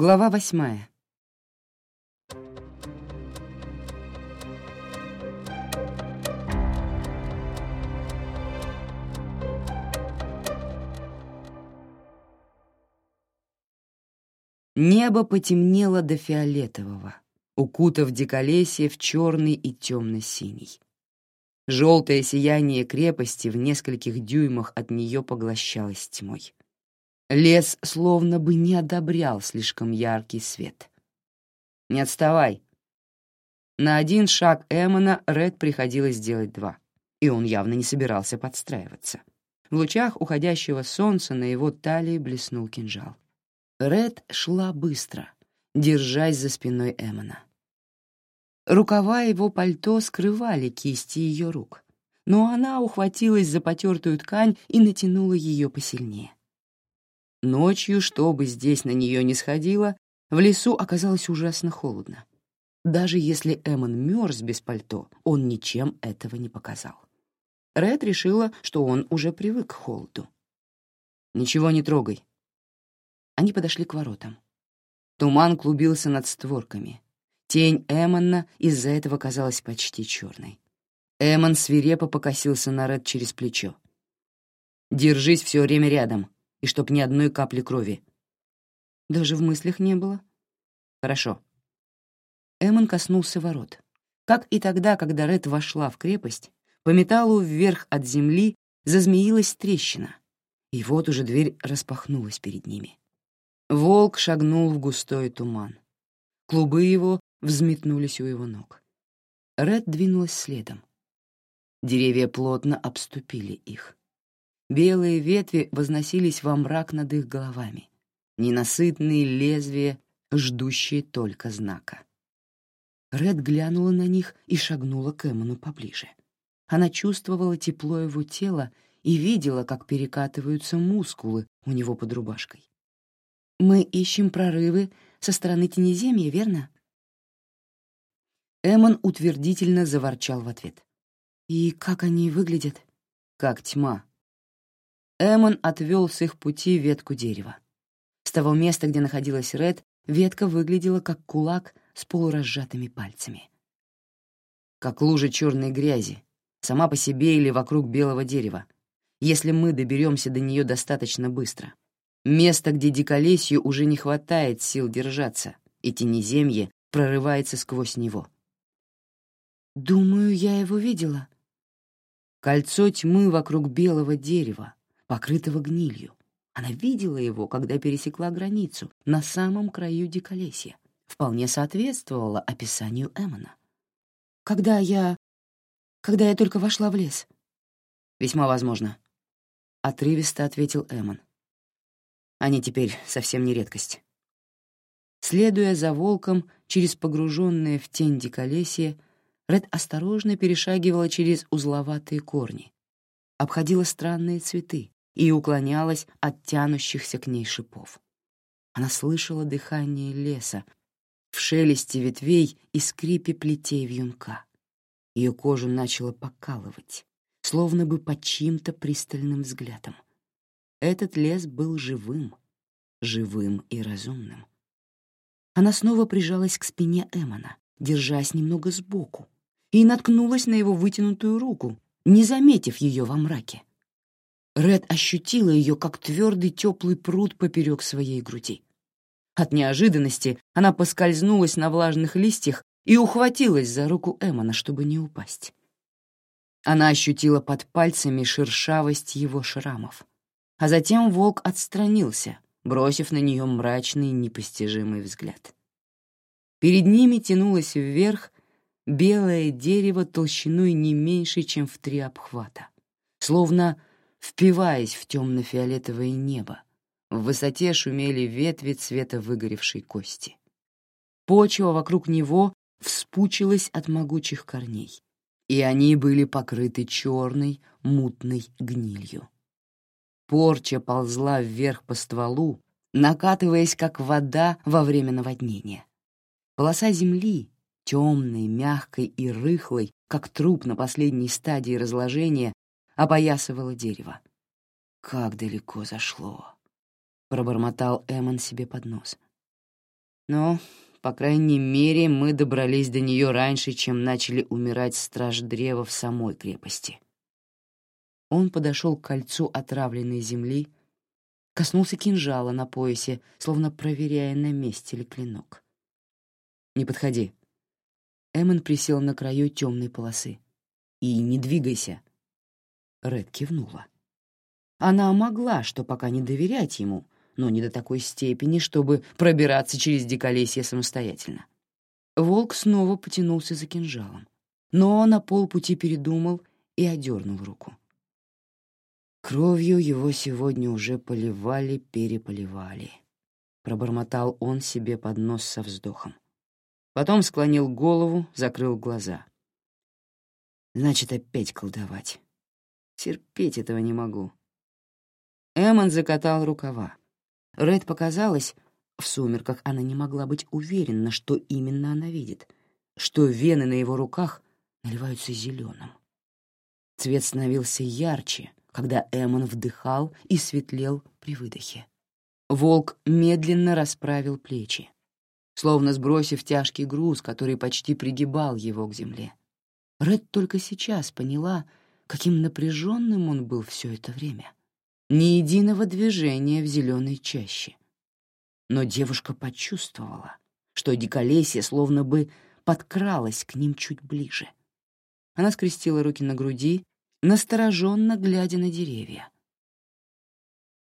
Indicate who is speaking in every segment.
Speaker 1: Глава восьмая. Небо потемнело до фиолетового, укутав диколесье в черный и темно-синий. Желтое сияние крепости в нескольких дюймах от нее поглощалось тьмой. Лес словно бы не одобрял слишком яркий свет. «Не отставай!» На один шаг Эммона Ред приходилось делать два, и он явно не собирался подстраиваться. В лучах уходящего солнца на его талии блеснул кинжал. Ред шла быстро, держась за спиной Эммона. Рукава его пальто скрывали кисти ее рук, но она ухватилась за потертую ткань и натянула ее посильнее. Ночью, что бы здесь на нее не сходило, в лесу оказалось ужасно холодно. Даже если Эммон мерз без пальто, он ничем этого не показал. Ред решила, что он уже привык к холоду. «Ничего не трогай». Они подошли к воротам. Туман клубился над створками. Тень Эммона из-за этого казалась почти черной. Эммон свирепо покосился на Ред через плечо. «Держись все время рядом», и чтоб ни одной капли крови. Даже в мыслях не было. Хорошо. Эммон коснулся ворот. Как и тогда, когда Ред вошла в крепость, по металлу вверх от земли зазмеилась трещина, и вот уже дверь распахнулась перед ними. Волк шагнул в густой туман. Клубы его взметнулись у его ног. Ред двинулась следом. Деревья плотно обступили их. Белые ветви возносились во мрак над их головами, ненасытные лезвия, ждущие только знака. Ред глянула на них и шагнула к Эмону поближе. Она чувствовала тепло его тела и видела, как перекатываются мускулы у него под рубашкой. «Мы ищем прорывы со стороны Тенеземья, верно?» Эмон утвердительно заворчал в ответ. «И как они выглядят?» «Как тьма», Эмон отвел с их пути ветку дерева. С того места, где находилась Ред, ветка выглядела как кулак с полуразжатыми пальцами. Как лужа черной грязи, сама по себе или вокруг белого дерева, если мы доберемся до нее достаточно быстро. Место, где диколесью уже не хватает сил держаться, и тенеземье прорывается сквозь него. «Думаю, я его видела». Кольцо тьмы вокруг белого дерева, покрытого гнилью. Она видела его, когда пересекла границу на самом краю диколесья. Вполне соответствовало описанию Эммона. «Когда я... когда я только вошла в лес?» «Весьма возможно», — отрывисто ответил Эммон. «Они теперь совсем не редкость». Следуя за волком через погруженное в тень диколесье, Ред осторожно перешагивала через узловатые корни, обходила странные цветы, и уклонялась от тянущихся к ней шипов. Она слышала дыхание леса в шелесте ветвей и скрипе плетей вьюнка. Ее кожу начало покалывать, словно бы под чьим-то пристальным взглядом. Этот лес был живым, живым и разумным. Она снова прижалась к спине Эмона, держась немного сбоку, и наткнулась на его вытянутую руку, не заметив ее во мраке. Ред ощутила ее, как твердый теплый пруд поперек своей груди. От неожиданности она поскользнулась на влажных листьях и ухватилась за руку Эммона, чтобы не упасть. Она ощутила под пальцами шершавость его шрамов. А затем волк отстранился, бросив на нее мрачный непостижимый взгляд. Перед ними тянулось вверх белое дерево толщиной не меньше, чем в три обхвата, словно впиваясь в темно-фиолетовое небо. В высоте шумели ветви цвета выгоревшей кости. Почва вокруг него вспучилась от могучих корней, и они были покрыты черной, мутной гнилью. Порча ползла вверх по стволу, накатываясь, как вода во время наводнения. Полоса земли, темной, мягкой и рыхлой, как труп на последней стадии разложения, опоясывало дерево. «Как далеко зашло!» — пробормотал Эмон себе под нос. Но, по крайней мере, мы добрались до нее раньше, чем начали умирать страж древа в самой крепости. Он подошел к кольцу отравленной земли, коснулся кинжала на поясе, словно проверяя, на месте ли клинок. «Не подходи». Эммон присел на краю темной полосы. «И не двигайся». Ред кивнула. Она могла, что пока не доверять ему, но не до такой степени, чтобы пробираться через диколесье самостоятельно. Волк снова потянулся за кинжалом, но на полпути передумал и одернул руку. Кровью его сегодня уже поливали-переполивали. Пробормотал он себе под нос со вздохом. Потом склонил голову, закрыл глаза. Значит, опять колдовать. Терпеть этого не могу. Эммон закатал рукава. Ред показалось, в сумерках она не могла быть уверена, что именно она видит, что вены на его руках наливаются зеленым. Цвет становился ярче, когда Эммон вдыхал и светлел при выдохе. Волк медленно расправил плечи, словно сбросив тяжкий груз, который почти пригибал его к земле. Ред только сейчас поняла, каким напряженным он был все это время. Ни единого движения в зеленой чаще. Но девушка почувствовала, что диколесье словно бы подкралось к ним чуть ближе. Она скрестила руки на груди настороженно глядя на деревья.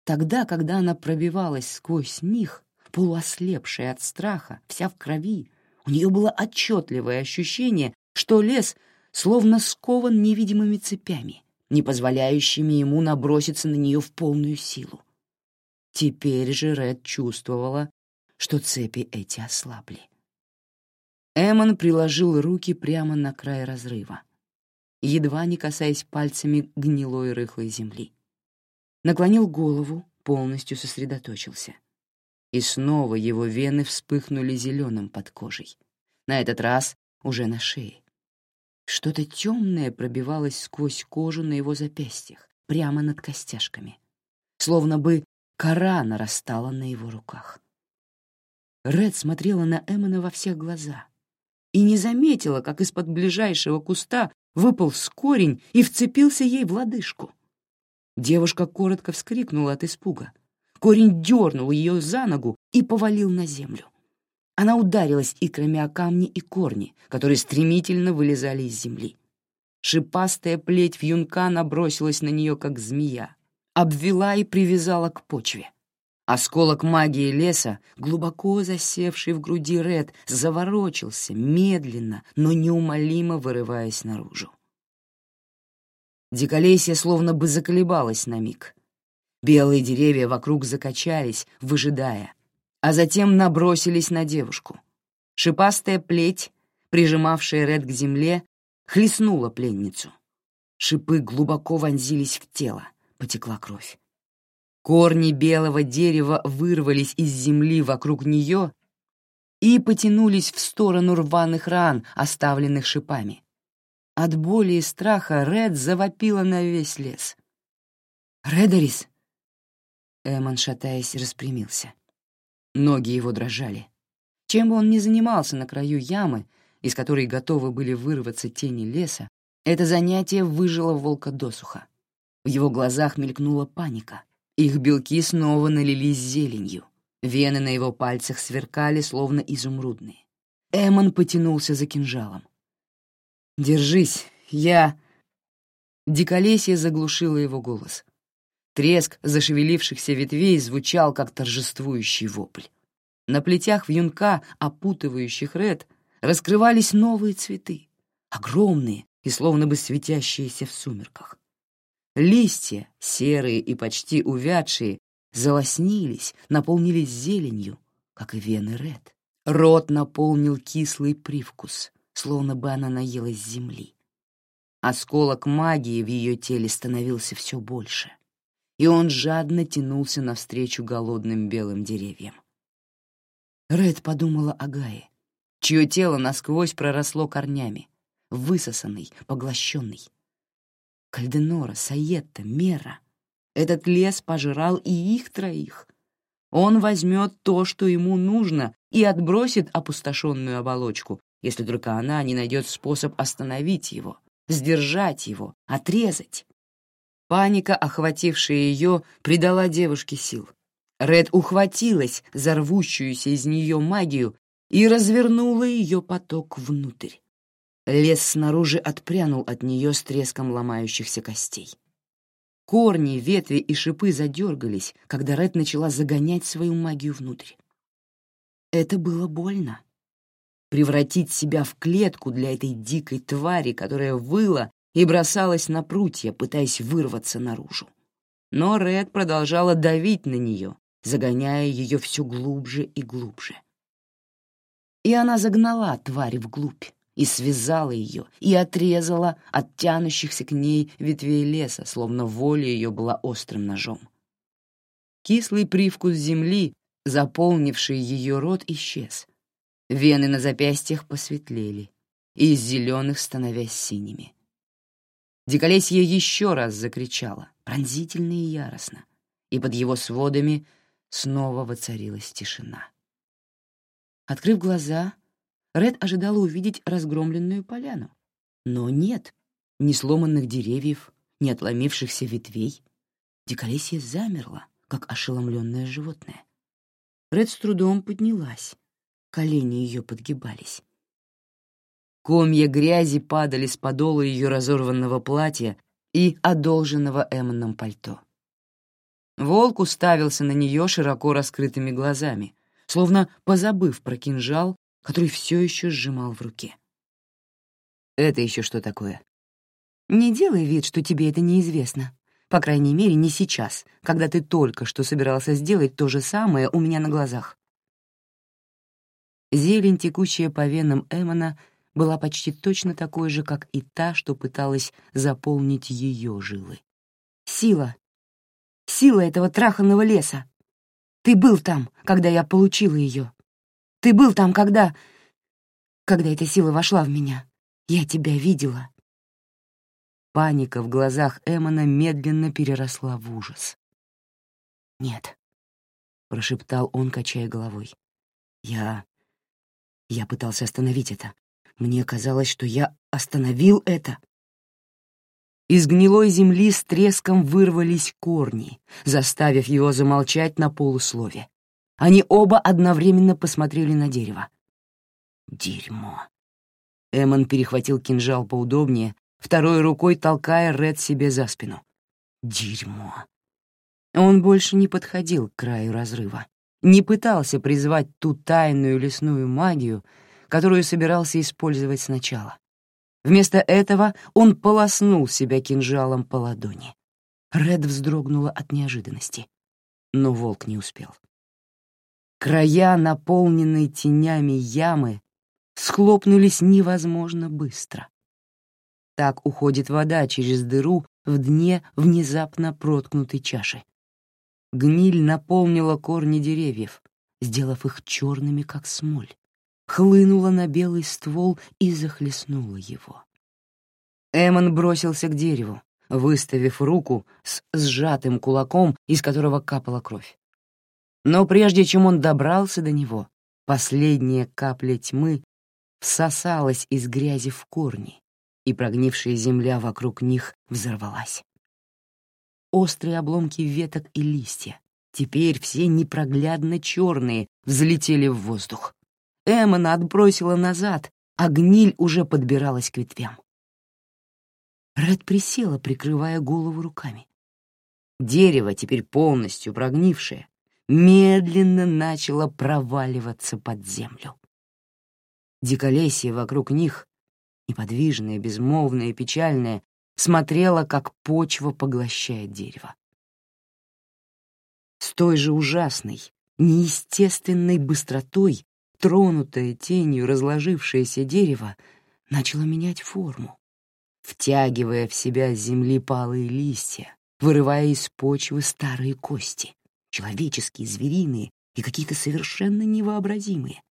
Speaker 1: Тогда, когда она пробивалась сквозь них, полуослепшая от страха, вся в крови, у нее было отчетливое ощущение, что лес словно скован невидимыми цепями, не позволяющими ему наброситься на нее в полную силу. Теперь же Ред чувствовала, что цепи эти ослабли. Эмон приложил руки прямо на край разрыва едва не касаясь пальцами гнилой рыхлой земли. Наклонил голову, полностью сосредоточился. И снова его вены вспыхнули зеленым под кожей. На этот раз уже на шее. Что-то темное пробивалось сквозь кожу на его запястьях, прямо над костяшками. Словно бы кора нарастала на его руках. Ред смотрела на Эммона во всех глаза и не заметила, как из-под ближайшего куста выполз корень и вцепился ей в лодыжку. Девушка коротко вскрикнула от испуга. Корень дернул ее за ногу и повалил на землю. Она ударилась икрами о камни и корни, которые стремительно вылезали из земли. Шипастая плеть вьюнка набросилась на нее, как змея, обвела и привязала к почве. Осколок магии леса, глубоко засевший в груди Ред, заворочился, медленно, но неумолимо вырываясь наружу. Диколесье словно бы заколебалось на миг. Белые деревья вокруг закачались, выжидая, а затем набросились на девушку. Шипастая плеть, прижимавшая Ред к земле, хлестнула пленницу. Шипы глубоко вонзились в тело, потекла кровь. Корни белого дерева вырвались из земли вокруг нее и потянулись в сторону рваных ран, оставленных шипами. От боли и страха Ред завопила на весь лес. «Редорис!» Эмон, шатаясь, распрямился. Ноги его дрожали. Чем бы он ни занимался на краю ямы, из которой готовы были вырваться тени леса, это занятие выжило волка досуха. В его глазах мелькнула паника. Их белки снова налились зеленью. Вены на его пальцах сверкали, словно изумрудные. Эмон потянулся за кинжалом. «Держись, я...» Диколесье заглушило его голос. Треск зашевелившихся ветвей звучал, как торжествующий вопль. На плетях вьюнка, опутывающих Ред, раскрывались новые цветы, огромные и словно бы светящиеся в сумерках. Листья, серые и почти увядшие, залоснились, наполнились зеленью, как и вены Ред. Рот наполнил кислый привкус, словно бы она наелась земли. Осколок магии в ее теле становился все больше, и он жадно тянулся навстречу голодным белым деревьям. Ред подумала о Гае, чье тело насквозь проросло корнями, высосанный, поглощенный. Кальденора, Саетта, Мера. Этот лес пожирал и их троих. Он возьмет то, что ему нужно, и отбросит опустошенную оболочку, если только она не найдет способ остановить его, сдержать его, отрезать. Паника, охватившая ее, придала девушке сил. Ред ухватилась за рвущуюся из нее магию и развернула ее поток внутрь. Лес снаружи отпрянул от нее с треском ломающихся костей. Корни, ветви и шипы задергались, когда Ред начала загонять свою магию внутрь. Это было больно. Превратить себя в клетку для этой дикой твари, которая выла и бросалась на прутья, пытаясь вырваться наружу. Но Ред продолжала давить на нее, загоняя ее все глубже и глубже. И она загнала тварь вглубь и связала ее, и отрезала от тянущихся к ней ветвей леса, словно воля ее была острым ножом. Кислый привкус земли, заполнивший ее рот, исчез. Вены на запястьях посветлели, и из зеленых становясь синими. Диколесье еще раз закричала, пронзительно и яростно, и под его сводами снова воцарилась тишина. Открыв глаза, Ред ожидала увидеть разгромленную поляну. Но нет ни сломанных деревьев, ни отломившихся ветвей. Диколесье замерло, как ошеломленное животное. Ред с трудом поднялась. Колени ее подгибались. Комья грязи падали с подола ее разорванного платья и одолженного Эммоном пальто. Волк уставился на нее широко раскрытыми глазами, словно позабыв про кинжал, который все еще сжимал в руке. «Это еще что такое?» «Не делай вид, что тебе это неизвестно. По крайней мере, не сейчас, когда ты только что собирался сделать то же самое у меня на глазах». Зелень, текущая по венам Эмона, была почти точно такой же, как и та, что пыталась заполнить ее жилы. «Сила! Сила этого траханного леса! Ты был там, когда я получила ее. Ты был там, когда... Когда эта сила вошла в меня. Я тебя видела». Паника в глазах Эмона медленно переросла в ужас. «Нет», — прошептал он, качая головой. «Я... я пытался остановить это. Мне казалось, что я остановил это». Из гнилой земли с треском вырвались корни, заставив его замолчать на полуслове. Они оба одновременно посмотрели на дерево. Дерьмо. Эмон перехватил кинжал поудобнее, второй рукой толкая Ред себе за спину. Дерьмо. Он больше не подходил к краю разрыва, не пытался призвать ту тайную лесную магию, которую собирался использовать сначала. Вместо этого он полоснул себя кинжалом по ладони. Ред вздрогнула от неожиданности, но волк не успел. Края, наполненные тенями ямы, схлопнулись невозможно быстро. Так уходит вода через дыру в дне внезапно проткнутой чаши. Гниль наполнила корни деревьев, сделав их черными, как смоль, хлынула на белый ствол и захлестнула его. Эмон бросился к дереву, выставив руку с сжатым кулаком, из которого капала кровь. Но прежде чем он добрался до него, последняя капля тьмы всосалась из грязи в корни, и прогнившая земля вокруг них взорвалась. Острые обломки веток и листья, теперь все непроглядно черные, взлетели в воздух. Эммона отбросила назад, а гниль уже подбиралась к ветвям. Ред присела, прикрывая голову руками. Дерево, теперь полностью прогнившее, медленно начало проваливаться под землю. Диколесье вокруг них, неподвижное, безмолвное, печальное, смотрело, как почва поглощает дерево. С той же ужасной, неестественной быстротой, тронутое тенью разложившееся дерево начало менять форму, втягивая в себя с земли палые листья, вырывая из почвы старые кости человеческие, звериные и какие-то совершенно невообразимые.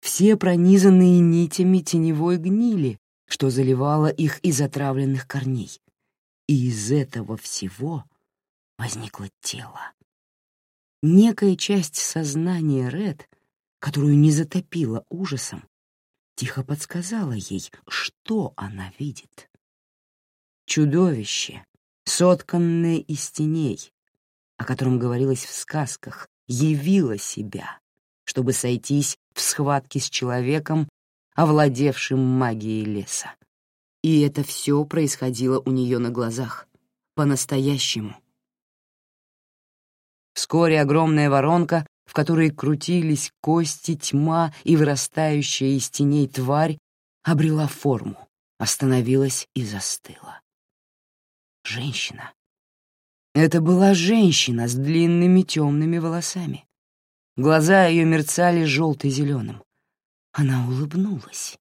Speaker 1: Все пронизанные нитями теневой гнили, что заливало их из отравленных корней. И из этого всего возникло тело. некая часть сознания Ред, которую не затопило ужасом, тихо подсказала ей, что она видит. Чудовище, сотканное из теней, о котором говорилось в сказках, явило себя, чтобы сойтись в схватке с человеком, овладевшим магией леса. И это все происходило у нее на глазах, по-настоящему. Вскоре огромная воронка, в которой крутились кости, тьма и вырастающая из теней тварь, обрела форму, остановилась и застыла. Женщина. Это была женщина с длинными темными волосами. Глаза ее мерцали желто-зеленым. Она улыбнулась.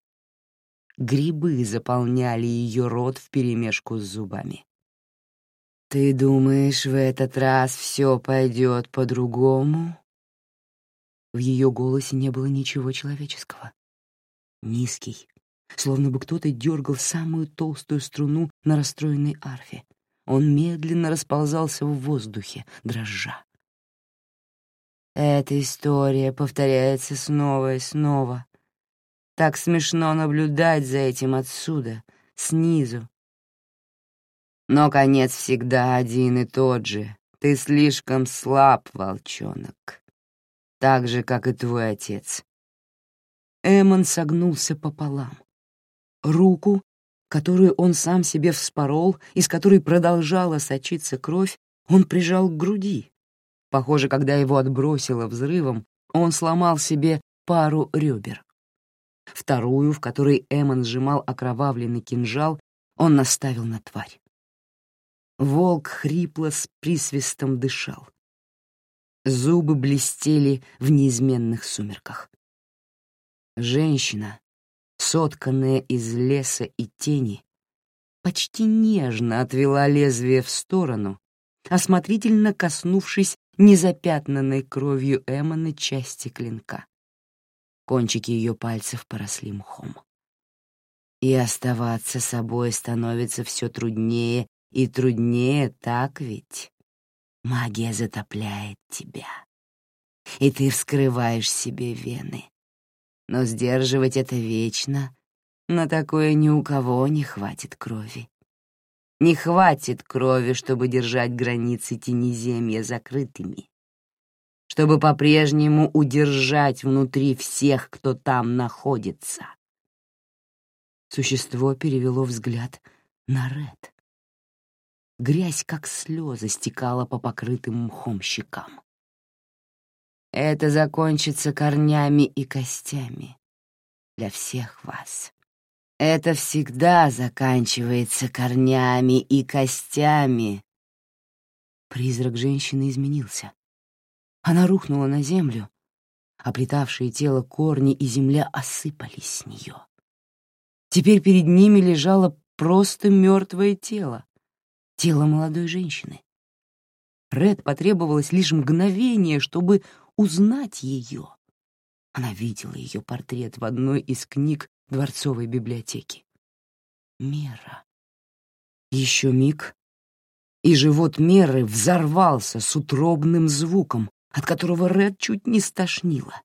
Speaker 1: Грибы заполняли ее рот вперемешку с зубами. «Ты думаешь, в этот раз все пойдет по-другому?» В ее голосе не было ничего человеческого. Низкий, словно бы кто-то дергал самую толстую струну на расстроенной арфе. Он медленно расползался в воздухе, дрожа. Эта история повторяется снова и снова. Так смешно наблюдать за этим отсюда, снизу. Но конец всегда один и тот же. Ты слишком слаб, волчонок. Так же, как и твой отец. Эмон согнулся пополам. Руку, которую он сам себе вспорол, из которой продолжала сочиться кровь, он прижал к груди. Похоже, когда его отбросило взрывом, он сломал себе пару ребер. Вторую, в которой Эмон сжимал окровавленный кинжал, он наставил на тварь. Волк хрипло с присвистом дышал. Зубы блестели в неизменных сумерках. Женщина, сотканная из леса и тени, почти нежно отвела лезвие в сторону, осмотрительно коснувшись незапятнанной кровью Эммоны части клинка. Кончики ее пальцев поросли мхом. И оставаться собой становится все труднее и труднее, так ведь? Магия затопляет тебя, и ты вскрываешь себе вены. Но сдерживать это вечно, на такое ни у кого не хватит крови. Не хватит крови, чтобы держать границы тенеземья закрытыми, чтобы по-прежнему удержать внутри всех, кто там находится. Существо перевело взгляд на Ред. Грязь, как слезы, стекала по покрытым мхом щекам. Это закончится корнями и костями для всех вас. Это всегда заканчивается корнями и костями. Призрак женщины изменился. Она рухнула на землю, оплетавшие тело корни и земля осыпались с нее. Теперь перед ними лежало просто мертвое тело, тело молодой женщины. Ред потребовалось лишь мгновение, чтобы узнать ее. Она видела ее портрет в одной из книг дворцовой библиотеки. Мера. Еще миг, и живот Меры взорвался с утробным звуком, от которого Ред чуть не стошнило.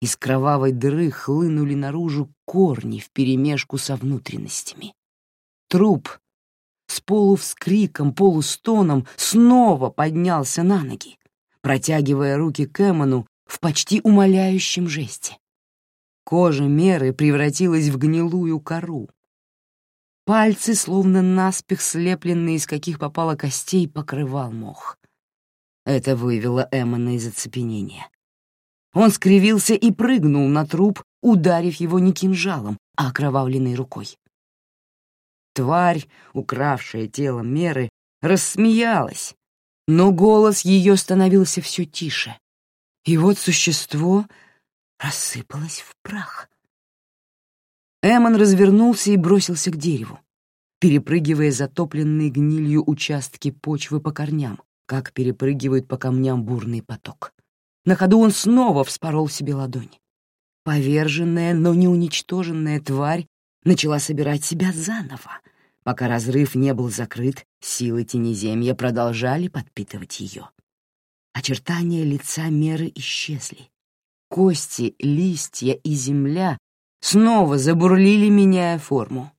Speaker 1: Из кровавой дыры хлынули наружу корни вперемешку со внутренностями. Труп с полувскриком, полустоном снова поднялся на ноги, протягивая руки к Эмону в почти умоляющем жесте. Кожа Меры превратилась в гнилую кору. Пальцы, словно наспех слепленные из каких попало костей, покрывал мох. Это вывело Эммона из оцепенения. Он скривился и прыгнул на труп, ударив его не кинжалом, а окровавленной рукой. Тварь, укравшая тело Меры, рассмеялась, но голос ее становился все тише. И вот существо рассыпалось в прах. Эмон развернулся и бросился к дереву, перепрыгивая затопленные гнилью участки почвы по корням, как перепрыгивает по камням бурный поток. На ходу он снова вспорол себе ладонь. Поверженная, но не уничтоженная тварь начала собирать себя заново. Пока разрыв не был закрыт, силы тенеземья продолжали подпитывать ее. Очертания лица Меры исчезли. Кости, листья и земля снова забурлили, меняя форму.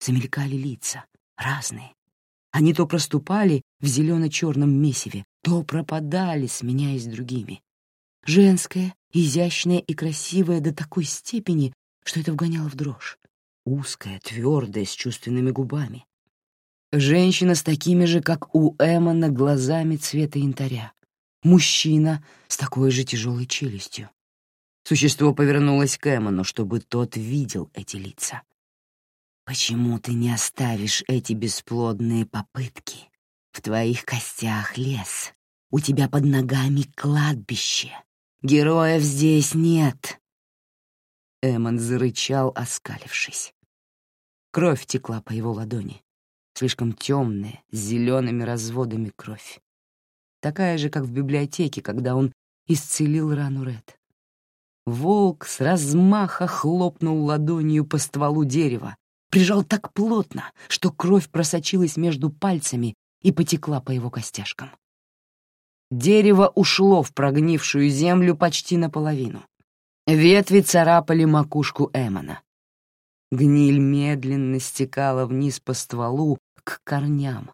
Speaker 1: Замелькали лица, разные. Они то проступали в зелено-черном месиве, то пропадали, сменяясь другими. Женское, изящное и красивое до такой степени, что это вгоняло в дрожь. Узкая, твердая, с чувственными губами. Женщина с такими же, как у Эммона, глазами цвета янтаря. Мужчина с такой же тяжелой челюстью. Существо повернулось к Эммону, чтобы тот видел эти лица. «Почему ты не оставишь эти бесплодные попытки? В твоих костях лес, у тебя под ногами кладбище. Героев здесь нет!» Эммон зарычал, оскалившись. Кровь текла по его ладони, слишком темная, с зелеными разводами кровь такая же, как в библиотеке, когда он исцелил рану Ред. Волк с размаха хлопнул ладонью по стволу дерева, прижал так плотно, что кровь просочилась между пальцами и потекла по его костяшкам. Дерево ушло в прогнившую землю почти наполовину. Ветви царапали макушку Эмона. Гниль медленно стекала вниз по стволу к корням,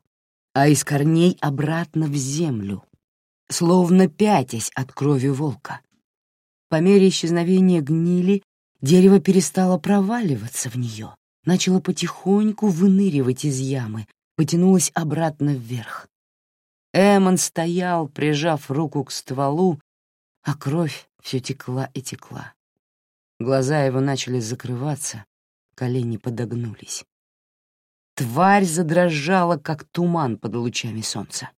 Speaker 1: а из корней обратно в землю, словно пятясь от крови волка. По мере исчезновения гнили дерево перестало проваливаться в нее, начало потихоньку выныривать из ямы, потянулось обратно вверх. Эмон стоял, прижав руку к стволу, а кровь все текла и текла. Глаза его начали закрываться, колени подогнулись. Тварь задрожала, как туман под лучами солнца.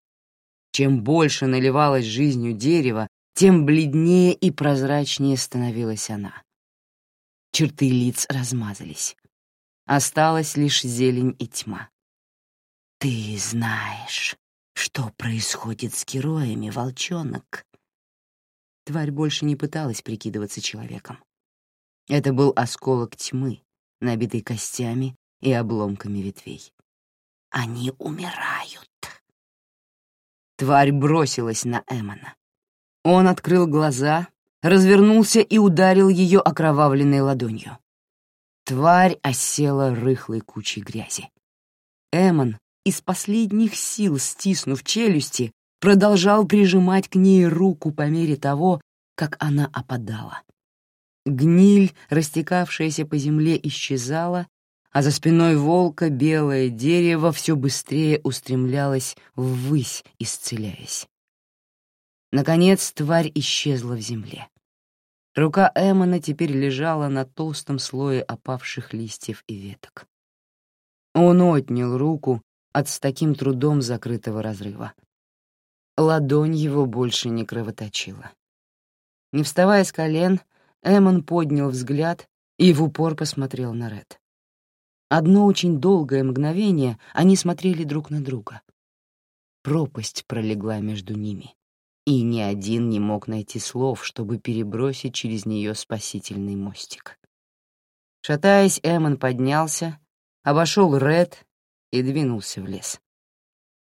Speaker 1: Чем больше наливалась жизнью дерево, тем бледнее и прозрачнее становилась она. Черты лиц размазались. Осталась лишь зелень и тьма. «Ты знаешь, что происходит с героями, волчонок?» Тварь больше не пыталась прикидываться человеком. Это был осколок тьмы, набитый костями и обломками ветвей. Они умирают. Тварь бросилась на Эмона. Он открыл глаза, развернулся и ударил ее окровавленной ладонью. Тварь осела рыхлой кучей грязи. Эмон, из последних сил стиснув челюсти, продолжал прижимать к ней руку по мере того, как она опадала. Гниль, растекавшаяся по земле, исчезала, а за спиной волка белое дерево все быстрее устремлялось ввысь, исцеляясь. Наконец тварь исчезла в земле. Рука Эммона теперь лежала на толстом слое опавших листьев и веток. Он отнял руку от с таким трудом закрытого разрыва. Ладонь его больше не кровоточила. Не вставая с колен, Эммон поднял взгляд и в упор посмотрел на Ред. Одно очень долгое мгновение они смотрели друг на друга. Пропасть пролегла между ними, и ни один не мог найти слов, чтобы перебросить через нее спасительный мостик. Шатаясь, Эммон поднялся, обошел Ред и двинулся в лес.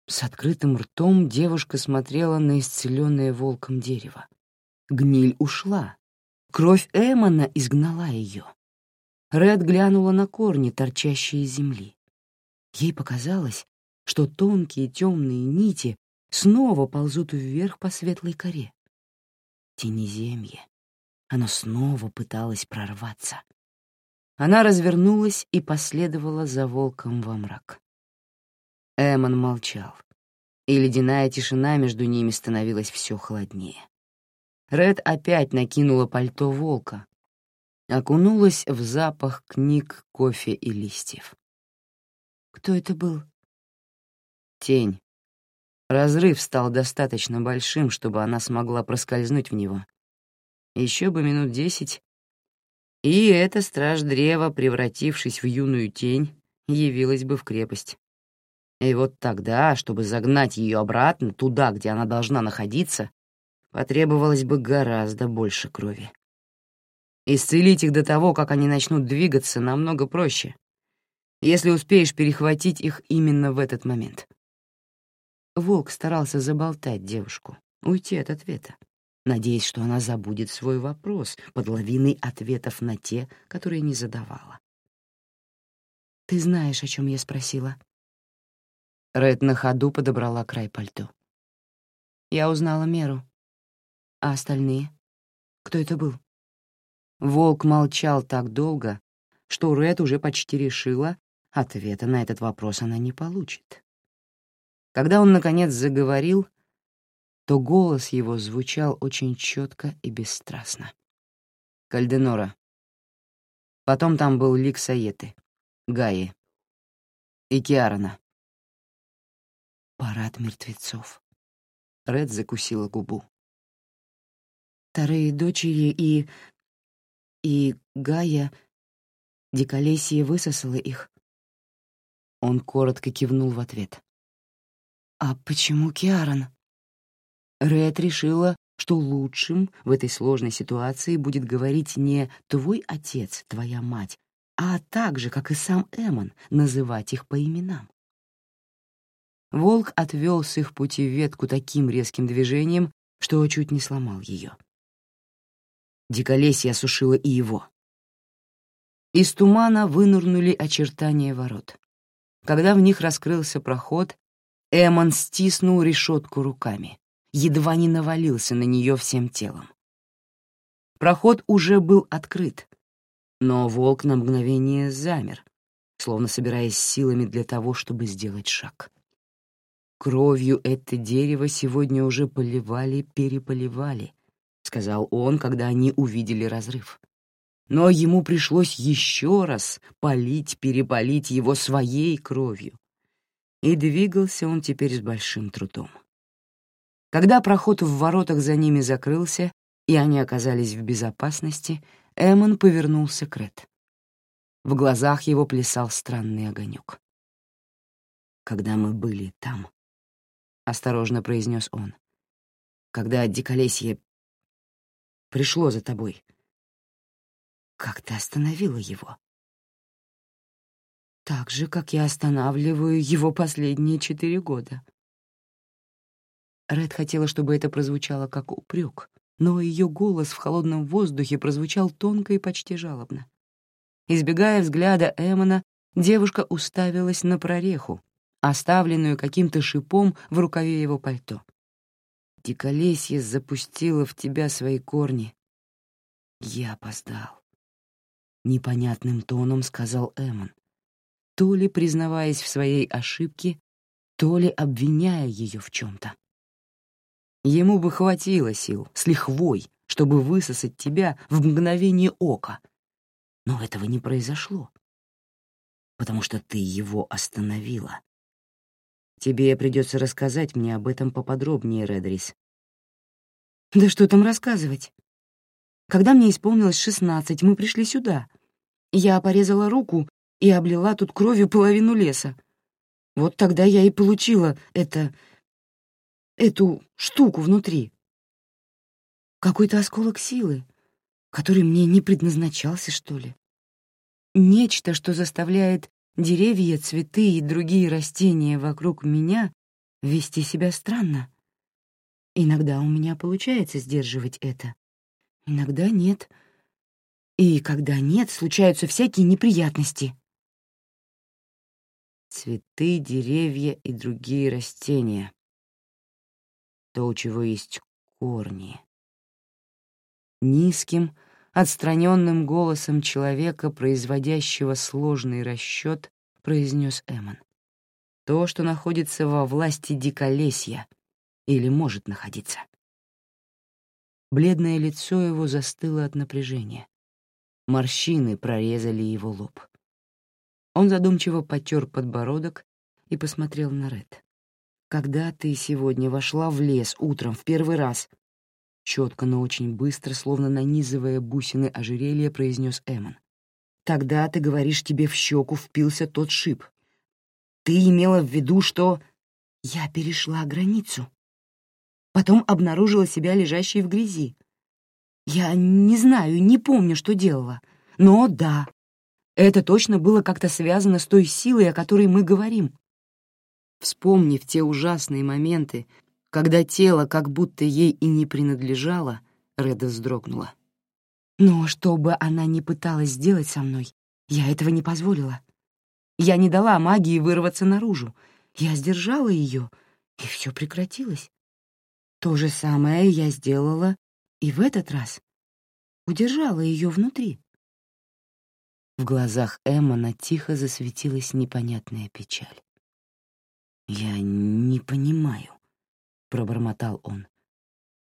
Speaker 1: С открытым ртом девушка смотрела на исцеленное волком дерево. Гниль ушла. Кровь Эммона изгнала ее. Ред глянула на корни, торчащие из земли. Ей показалось, что тонкие темные нити снова ползут вверх по светлой коре. Тенеземье. Оно снова пыталось прорваться. Она развернулась и последовала за волком во мрак. Эмон молчал, и ледяная тишина между ними становилась все холоднее. Ред опять накинула пальто волка, окунулась в запах книг, кофе и листьев. Кто это был? Тень. Разрыв стал достаточно большим, чтобы она смогла проскользнуть в него. Еще бы минут десять, и эта страж древа, превратившись в юную тень, явилась бы в крепость. И вот тогда, чтобы загнать ее обратно туда, где она должна находиться, потребовалось бы гораздо больше крови. Исцелить их до того, как они начнут двигаться, намного проще, если успеешь перехватить их именно в этот момент. Волк старался заболтать девушку, уйти от ответа, надеясь, что она забудет свой вопрос под лавиной ответов на те, которые не задавала. «Ты знаешь, о чем я спросила?» Ред на ходу подобрала край пальто. Я узнала меру. А остальные? Кто это был? Волк молчал так долго, что Ред уже почти решила, ответа на этот вопрос она не получит. Когда он, наконец, заговорил, то голос его звучал очень четко и бесстрастно. Кальденора. Потом там был Лик Саеты, Гаи и Киарана. Парад мертвецов. Ред закусила губу. Вторые дочери и... и Гая... Диколесье высосала их. Он коротко кивнул в ответ. «А почему Киаран?» Ред решила, что лучшим в этой сложной ситуации будет говорить не «твой отец, твоя мать», а так же, как и сам Эмон, называть их по именам. Волк отвел с их пути ветку таким резким движением, что чуть не сломал ее. Диколесье осушило и его. Из тумана вынырнули очертания ворот. Когда в них раскрылся проход, Эмон стиснул решетку руками, едва не навалился на нее всем телом. Проход уже был открыт, но волк на мгновение замер, словно собираясь силами для того, чтобы сделать шаг. Кровью это дерево сегодня уже поливали, переполивали, сказал он, когда они увидели разрыв. Но ему пришлось еще раз полить, переполить его своей кровью. И двигался он теперь с большим трудом. Когда проход в воротах за ними закрылся, и они оказались в безопасности, Эмон повернулся к Ред. В глазах его плясал странный огонек. Когда мы были там, осторожно произнес он. Когда диколесье пришло за тобой, как ты остановила его? Так же, как я останавливаю его последние четыре года. Ред хотела, чтобы это прозвучало как упрек, но ее голос в холодном воздухе прозвучал тонко и почти жалобно. Избегая взгляда Эмона, девушка уставилась на прореху, оставленную каким-то шипом в рукаве его пальто. Диколесье запустило в тебя свои корни. Я опоздал. Непонятным тоном сказал Эмон, то ли признаваясь в своей ошибке, то ли обвиняя ее в чем-то. Ему бы хватило сил с лихвой, чтобы высосать тебя в мгновение ока. Но этого не произошло, потому что ты его остановила. Тебе придется рассказать мне об этом поподробнее, Редрис. Да что там рассказывать? Когда мне исполнилось шестнадцать, мы пришли сюда. Я порезала руку и облила тут кровью половину леса. Вот тогда я и получила это... эту штуку внутри. Какой-то осколок силы, который мне не предназначался, что ли. Нечто, что заставляет деревья, цветы и другие растения вокруг меня вести себя странно. Иногда у меня получается сдерживать это, иногда нет. И когда нет, случаются всякие неприятности. Цветы, деревья и другие растения. То, у чего есть корни. Низким, отстраненным голосом человека, производящего сложный расчет, произнес Эмон. То, что находится во власти диколесья, или может находиться. Бледное лицо его застыло от напряжения. Морщины прорезали его лоб. Он задумчиво потер подбородок и посмотрел на Ред. «Когда ты сегодня вошла в лес утром в первый раз, четко, но очень быстро, словно нанизывая бусины ожерелья, произнес Эмон. «Тогда, ты говоришь, тебе в щеку впился тот шип. Ты имела в виду, что...» Я перешла границу. Потом обнаружила себя лежащей в грязи. Я не знаю, не помню, что делала. Но да, это точно было как-то связано с той силой, о которой мы говорим. Вспомнив те ужасные моменты, Когда тело как будто ей и не принадлежало, Реда вздрогнула. Но что бы она ни пыталась сделать со мной, я этого не позволила. Я не дала магии вырваться наружу. Я сдержала ее, и все прекратилось. То же самое я сделала и в этот раз. Удержала ее внутри. В глазах Эммона тихо засветилась непонятная печаль. «Я не понимаю», — пробормотал он.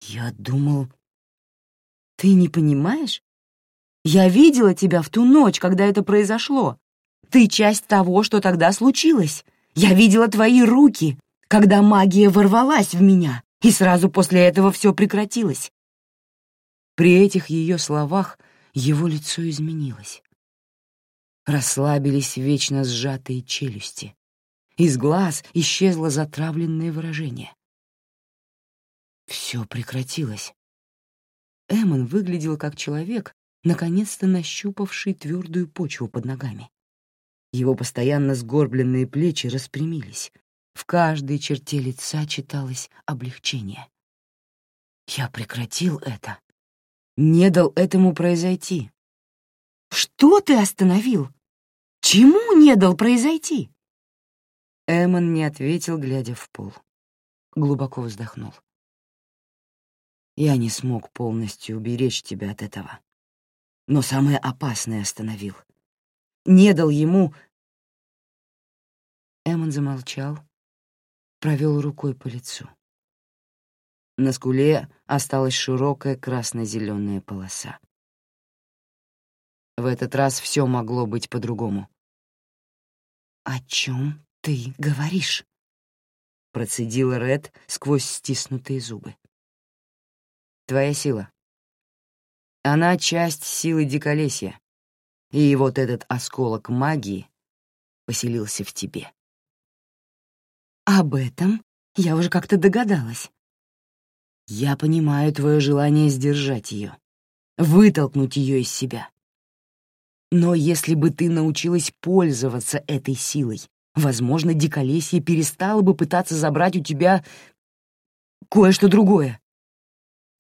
Speaker 1: «Я думал...» «Ты не понимаешь? Я видела тебя в ту ночь, когда это произошло. Ты часть того, что тогда случилось. Я видела твои руки, когда магия ворвалась в меня, и сразу после этого все прекратилось». При этих ее словах его лицо изменилось расслабились вечно сжатые челюсти. Из глаз исчезло затравленное выражение. Все прекратилось. Эммон выглядел как человек, наконец-то нащупавший твердую почву под ногами. Его постоянно сгорбленные плечи распрямились. В каждой черте лица читалось облегчение. Я прекратил это. Не дал этому произойти. Что ты остановил? Чему не дал произойти? Эмон не ответил, глядя в пол. Глубоко вздохнул. Я не смог полностью уберечь тебя от этого. Но самое опасное остановил. Не дал ему... Эмон замолчал, провел рукой по лицу. На скуле осталась широкая красно-зеленая полоса. В этот раз все могло быть по-другому. «О чем ты говоришь?» — процедила Ред сквозь стиснутые зубы. «Твоя сила. Она часть силы Диколесья, и вот этот осколок магии поселился в тебе». «Об этом я уже как-то догадалась». «Я понимаю твое желание сдержать ее, вытолкнуть ее из себя. Но если бы ты научилась пользоваться этой силой, возможно, диколесье перестало бы пытаться забрать у тебя кое-что другое.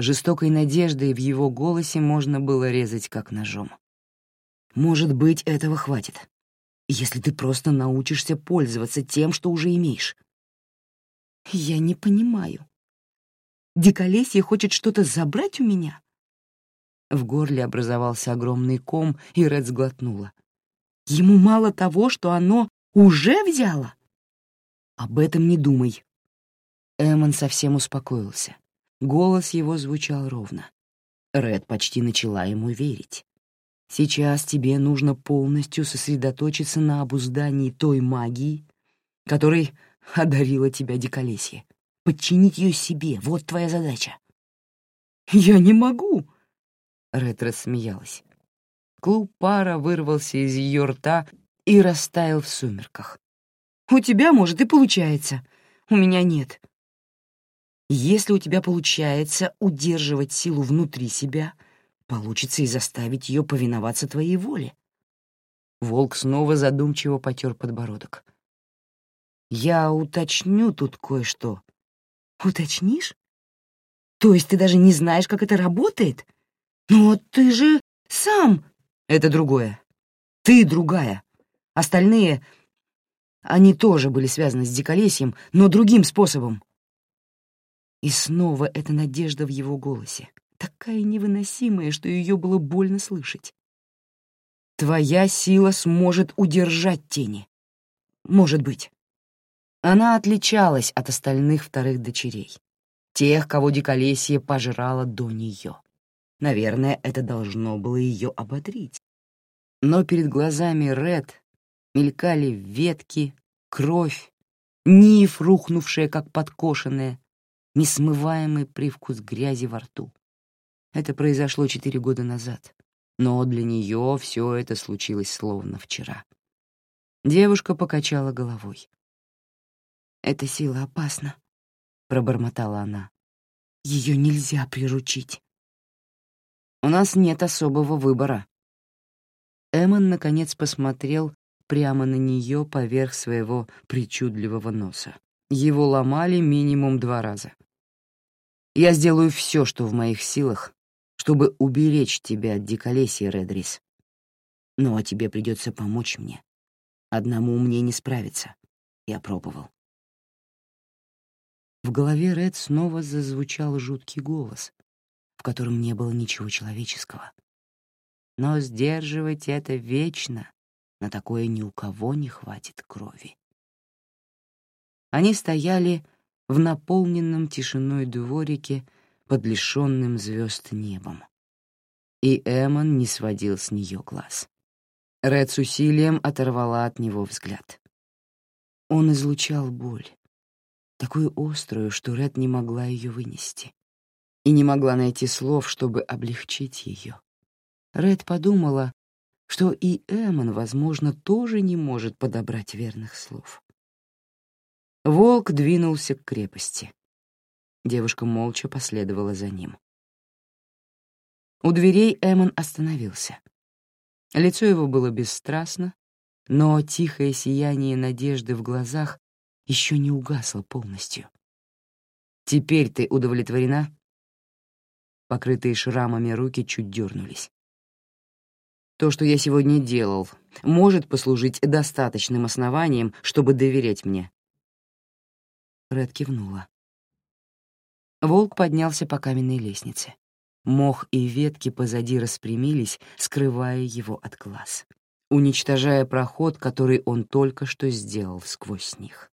Speaker 1: Жестокой надеждой в его голосе можно было резать как ножом. Может быть, этого хватит, если ты просто научишься пользоваться тем, что уже имеешь. Я не понимаю. Диколесье хочет что-то забрать у меня? В горле образовался огромный ком, и Ред сглотнула. Ему мало того, что оно уже взяло? Об этом не думай. Эмон совсем успокоился. Голос его звучал ровно. Ред почти начала ему верить. Сейчас тебе нужно полностью сосредоточиться на обуздании той магии, которой одарила тебя диколесье. Подчинить ее себе — вот твоя задача. «Я не могу!» Ред рассмеялась. Клуб пара вырвался из ее рта и растаял в сумерках. «У тебя, может, и получается. У меня нет. Если у тебя получается удерживать силу внутри себя, получится и заставить ее повиноваться твоей воле». Волк снова задумчиво потер подбородок. «Я уточню тут кое-что». «Уточнишь? То есть ты даже не знаешь, как это работает?» «Но ты же сам...» «Это другое. Ты другая. Остальные... Они тоже были связаны с диколесьем, но другим способом». И снова эта надежда в его голосе, такая невыносимая, что ее было больно слышать. «Твоя сила сможет удержать тени. Может быть». Она отличалась от остальных вторых дочерей, тех, кого диколесье пожрало до нее. Наверное, это должно было ее ободрить. Но перед глазами Ред мелькали ветки, кровь, ниф, рухнувшая, как подкошенная, несмываемый привкус грязи во рту. Это произошло четыре года назад, но для нее все это случилось словно вчера. Девушка покачала головой. «Эта сила опасна», — пробормотала она. «Ее нельзя приручить». У нас нет особого выбора». Эммон, наконец, посмотрел прямо на нее поверх своего причудливого носа. Его ломали минимум два раза. Я сделаю все, что в моих силах, чтобы уберечь тебя от диколесья, Редрис. Ну а тебе придется помочь мне. Одному мне не справиться. Я пробовал. В голове Ред снова зазвучал жуткий голос, в котором не было ничего человеческого. Но сдерживать это вечно, на такое ни у кого не хватит крови. Они стояли в наполненном тишиной дворике под лишенным звезд небом. И Эмон не сводил с нее глаз. Ред с усилием оторвала от него взгляд. Он излучал боль, такую острую, что Ред не могла ее вынести и не могла найти слов, чтобы облегчить ее. Ред подумала, что и Эмон, возможно, тоже не может подобрать верных слов. Волк двинулся к крепости. Девушка молча последовала за ним. У дверей Эмон остановился. Лицо его было бесстрастно, но тихое сияние надежды в глазах еще не угасла полностью. «Теперь ты удовлетворена?» Покрытые шрамами руки чуть дернулись. «То, что я сегодня делал, может послужить достаточным основанием, чтобы доверять мне». Ред кивнула. Волк поднялся по каменной лестнице. Мох и ветки позади распрямились, скрывая его от глаз, уничтожая проход, который он только что сделал сквозь них.